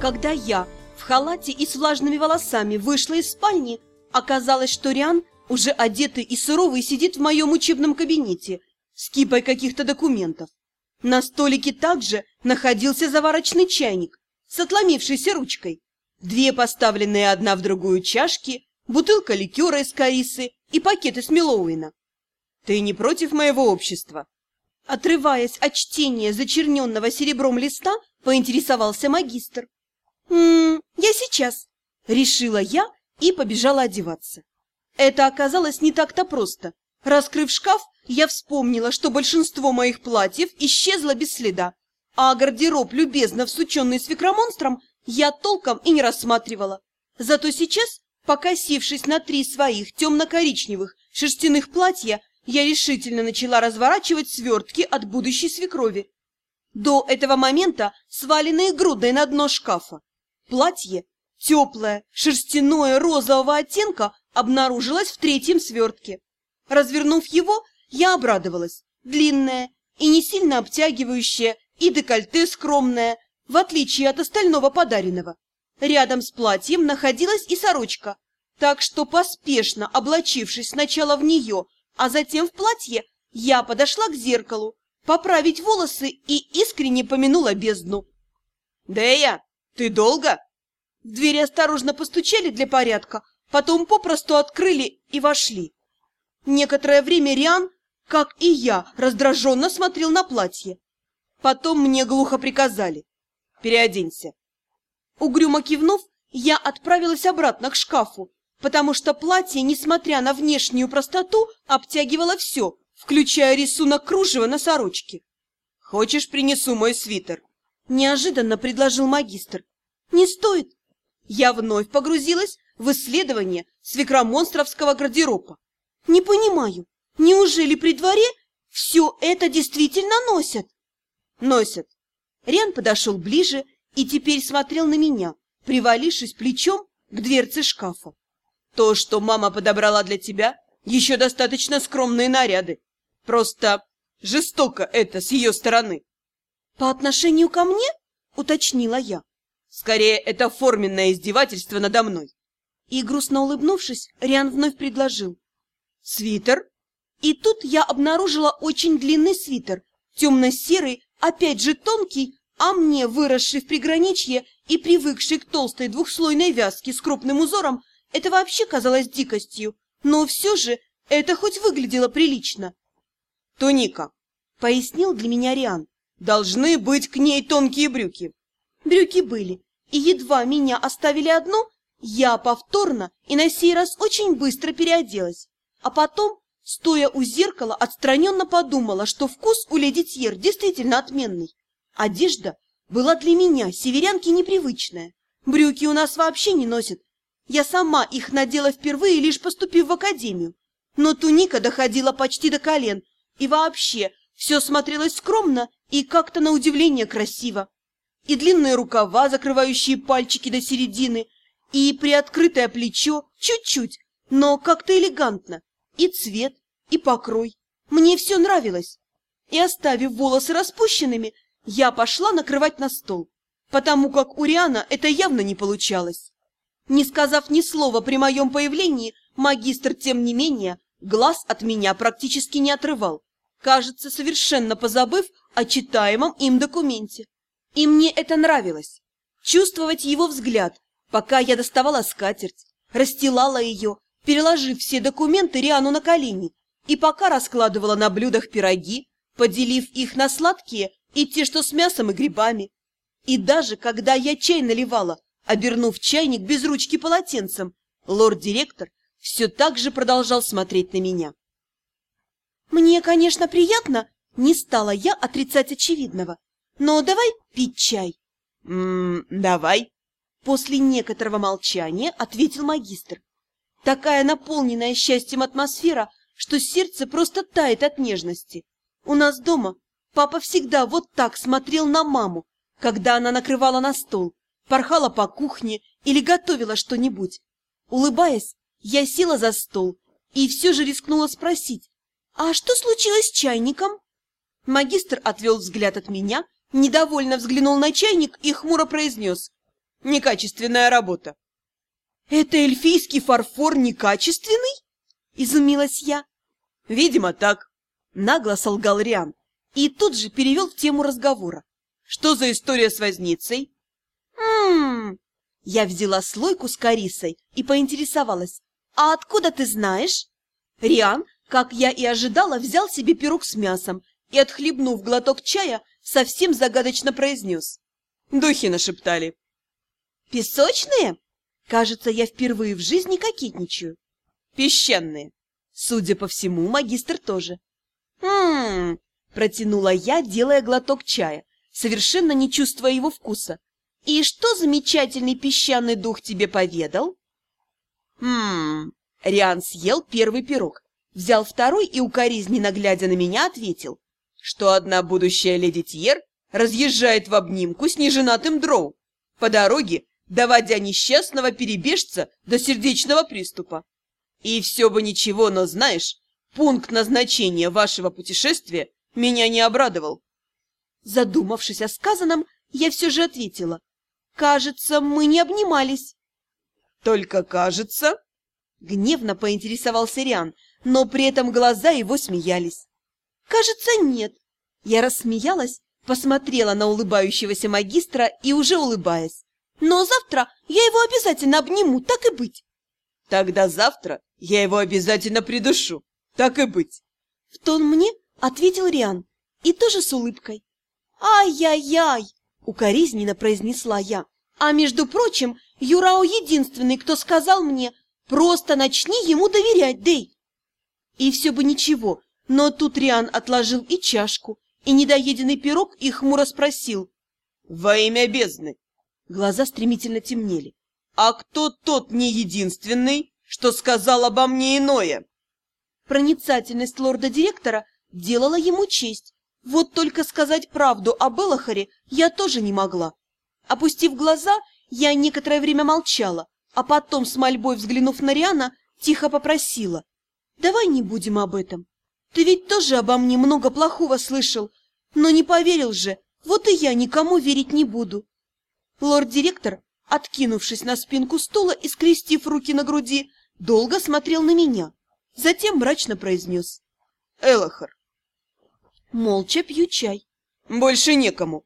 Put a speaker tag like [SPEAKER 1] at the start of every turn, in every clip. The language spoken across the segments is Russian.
[SPEAKER 1] Когда я в халате и с влажными волосами вышла из спальни, оказалось, что Риан, уже одетый и суровый, сидит в моем учебном кабинете с кипой каких-то документов. На столике также находился заварочный чайник с отломившейся ручкой, две поставленные одна в другую чашки, бутылка ликера из корисы и пакеты с Милоуина. «Ты не против моего общества?» Отрываясь от чтения зачерненного серебром листа, поинтересовался магистр. «М -м, «Я сейчас», — решила я и побежала одеваться. Это оказалось не так-то просто. Раскрыв шкаф, я вспомнила, что большинство моих платьев исчезло без следа, а гардероб, любезно всученный свекромонстром, я толком и не рассматривала. Зато сейчас, покосившись на три своих темно-коричневых шерстяных платья, я решительно начала разворачивать свертки от будущей свекрови. До этого момента сваленные грудой на дно шкафа. Платье, теплое, шерстяное, розового оттенка, обнаружилось в третьем свертке. Развернув его, я обрадовалась. Длинное и не сильно обтягивающее, и декольте скромное, в отличие от остального подаренного. Рядом с платьем находилась и сорочка, так что, поспешно облачившись сначала в нее, а затем в платье, я подошла к зеркалу, поправить волосы и искренне помянула бездну. «Дея, ты долго?» В двери осторожно постучали для порядка, потом попросту открыли и вошли. Некоторое время Риан, как и я, раздраженно смотрел на платье. Потом мне глухо приказали «Переоденься». Угрюмо кивнув, я отправилась обратно к шкафу, потому что платье, несмотря на внешнюю простоту, обтягивало все, включая рисунок кружева на сорочке. «Хочешь, принесу мой свитер?» – неожиданно предложил магистр. «Не стоит». Я вновь погрузилась в исследование свекромонстровского гардероба. «Не понимаю, неужели при дворе все это действительно носят?» «Носят». Риан подошел ближе и теперь смотрел на меня, привалившись плечом к дверце шкафа. То, что мама подобрала для тебя, еще достаточно скромные наряды. Просто жестоко это с ее стороны. По отношению ко мне? Уточнила я. Скорее, это форменное издевательство надо мной. И, грустно улыбнувшись, Риан вновь предложил. Свитер? И тут я обнаружила очень длинный свитер, темно-серый, опять же тонкий, а мне, выросший в приграничье и привыкший к толстой двухслойной вязке с крупным узором, это вообще казалось дикостью, но все же это хоть выглядело прилично. «Туника», — пояснил для меня Риан, — «должны быть к ней тонкие брюки». Брюки были, и едва меня оставили одну, я повторно и на сей раз очень быстро переоделась. А потом, стоя у зеркала, отстраненно подумала, что вкус у леди Тьер действительно отменный. Одежда была для меня, северянки, непривычная. Брюки у нас вообще не носят, я сама их надела впервые, лишь поступив в академию. Но туника доходила почти до колен, и вообще все смотрелось скромно и как-то на удивление красиво. И длинные рукава, закрывающие пальчики до середины, и приоткрытое плечо чуть-чуть, но как-то элегантно, и цвет, и покрой. Мне все нравилось. И оставив волосы распущенными, я пошла накрывать на стол, потому как у Риана это явно не получалось. Не сказав ни слова при моем появлении, магистр, тем не менее, глаз от меня практически не отрывал, кажется, совершенно позабыв о читаемом им документе. И мне это нравилось. Чувствовать его взгляд, пока я доставала скатерть, расстилала ее, переложив все документы Риану на колени, и пока раскладывала на блюдах пироги, поделив их на сладкие и те, что с мясом и грибами. И даже когда я чай наливала, Обернув чайник без ручки полотенцем, лорд-директор все так же продолжал смотреть на меня. «Мне, конечно, приятно, не стала я отрицать очевидного, но давай пить чай». «Ммм, давай», — после некоторого молчания ответил магистр. Такая наполненная счастьем атмосфера, что сердце просто тает от нежности. У нас дома папа всегда вот так смотрел на маму, когда она накрывала на стол, порхала по кухне или готовила что-нибудь. Улыбаясь, я села за стол и все же рискнула спросить, «А что случилось с чайником?» Магистр отвел взгляд от меня, недовольно взглянул на чайник и хмуро произнес,
[SPEAKER 2] Некачественная работа.
[SPEAKER 1] Это эльфийский фарфор некачественный? Изумилась я.
[SPEAKER 2] Видимо, так.
[SPEAKER 1] Нагло солгал Риан и тут же перевел в тему разговора.
[SPEAKER 2] Что за история с возницей?
[SPEAKER 1] Ммм... Я взяла слойку с корисой и поинтересовалась. А откуда ты знаешь? Риан, как я и ожидала, взял себе пирог с мясом и, отхлебнув глоток чая, совсем загадочно произнес.
[SPEAKER 2] Духи нашептали.
[SPEAKER 1] Песочные? Кажется, я впервые в жизни кокетничаю.
[SPEAKER 2] Песчаные.
[SPEAKER 1] Судя по всему, магистр тоже. Ммм, протянула я, делая глоток чая, совершенно не чувствуя его вкуса. И что замечательный песчаный дух тебе поведал? Хм, Риан съел первый пирог, взял второй и, укоризненно глядя на меня, ответил,
[SPEAKER 2] что одна будущая леди Тьер разъезжает в обнимку с неженатым дроу, по дороге доводя несчастного перебежца до сердечного приступа. И все бы ничего, но знаешь, пункт назначения вашего путешествия меня не обрадовал.
[SPEAKER 1] Задумавшись о сказанном, я все же ответила. Кажется, мы не обнимались.
[SPEAKER 2] Только кажется?
[SPEAKER 1] Гневно поинтересовался Риан, но при этом глаза его смеялись. Кажется, нет. Я рассмеялась, посмотрела на улыбающегося магистра и уже улыбаясь. Но завтра я его обязательно обниму, так и быть.
[SPEAKER 2] Тогда завтра я его обязательно придушу, так и быть.
[SPEAKER 1] В тон мне ответил Риан, и тоже с улыбкой. «Ай-яй-яй!» — укоризненно произнесла я. «А между прочим, Юрао единственный, кто сказал мне, просто начни ему доверять, Дэй!» И все бы ничего, но тут Риан отложил и чашку, и недоеденный пирог, и хмуро спросил.
[SPEAKER 2] «Во имя бездны!»
[SPEAKER 1] Глаза стремительно темнели.
[SPEAKER 2] «А кто тот не единственный, что сказал обо мне иное?»
[SPEAKER 1] Проницательность лорда-директора делала ему честь. Вот только сказать правду об Элохаре я тоже не могла. Опустив глаза, я некоторое время молчала, а потом, с мольбой взглянув на Риана, тихо попросила. «Давай не будем об этом. Ты ведь тоже обо мне много плохого слышал, но не поверил же, вот и я никому верить не буду. Лорд-директор, откинувшись на спинку стула и скрестив руки на груди, долго смотрел на меня. Затем мрачно произнес.
[SPEAKER 2] «Элохар!»
[SPEAKER 1] Молча пью чай.
[SPEAKER 2] «Больше некому!»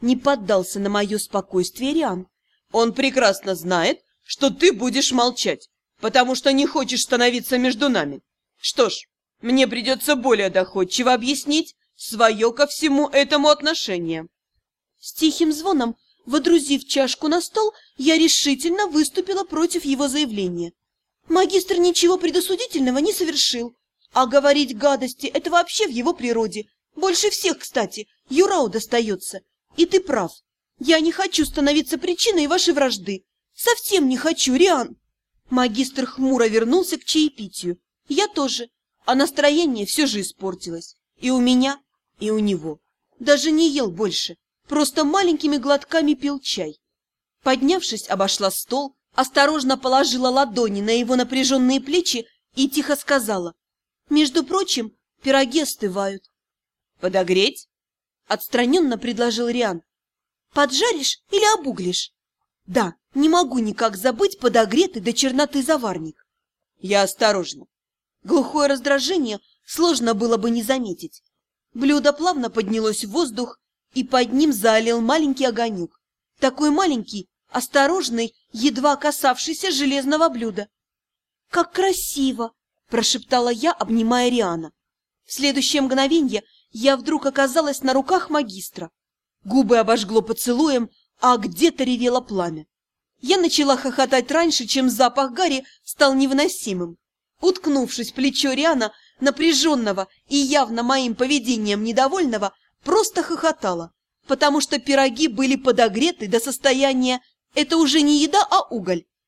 [SPEAKER 1] Не поддался на мое спокойствие Риан.
[SPEAKER 2] «Он прекрасно знает, что ты будешь молчать, потому что не хочешь становиться между нами. Что ж, мне придется более доходчиво объяснить свое ко всему этому отношение».
[SPEAKER 1] С тихим звоном Водрузив чашку на стол, я решительно выступила против его заявления. Магистр ничего предосудительного не совершил, а говорить гадости – это вообще в его природе. Больше всех, кстати, Юрау достается. И ты прав. Я не хочу становиться причиной вашей вражды. Совсем не хочу, Риан. Магистр хмуро вернулся к чаепитию. Я тоже. А настроение все же испортилось. И у меня, и у него. Даже не ел больше просто маленькими глотками пил чай. Поднявшись, обошла стол, осторожно положила ладони на его напряженные плечи и тихо сказала. «Между прочим, пироги остывают».
[SPEAKER 2] «Подогреть?»
[SPEAKER 1] — отстраненно предложил Риан. «Поджаришь или обуглишь?» «Да, не могу никак забыть подогретый до черноты заварник».
[SPEAKER 2] «Я осторожно».
[SPEAKER 1] Глухое раздражение сложно было бы не заметить. Блюдо плавно поднялось в воздух, и под ним залил маленький огонек. Такой маленький, осторожный, едва касавшийся железного блюда. «Как красиво!» – прошептала я, обнимая Риана. В следующее мгновенье я вдруг оказалась на руках магистра. Губы обожгло поцелуем, а где-то ревело пламя. Я начала хохотать раньше, чем запах Гарри стал невыносимым. Уткнувшись в плечо Риана, напряженного и явно моим поведением недовольного, просто хохотала, потому что пироги были подогреты до состояния «это уже не еда, а уголь».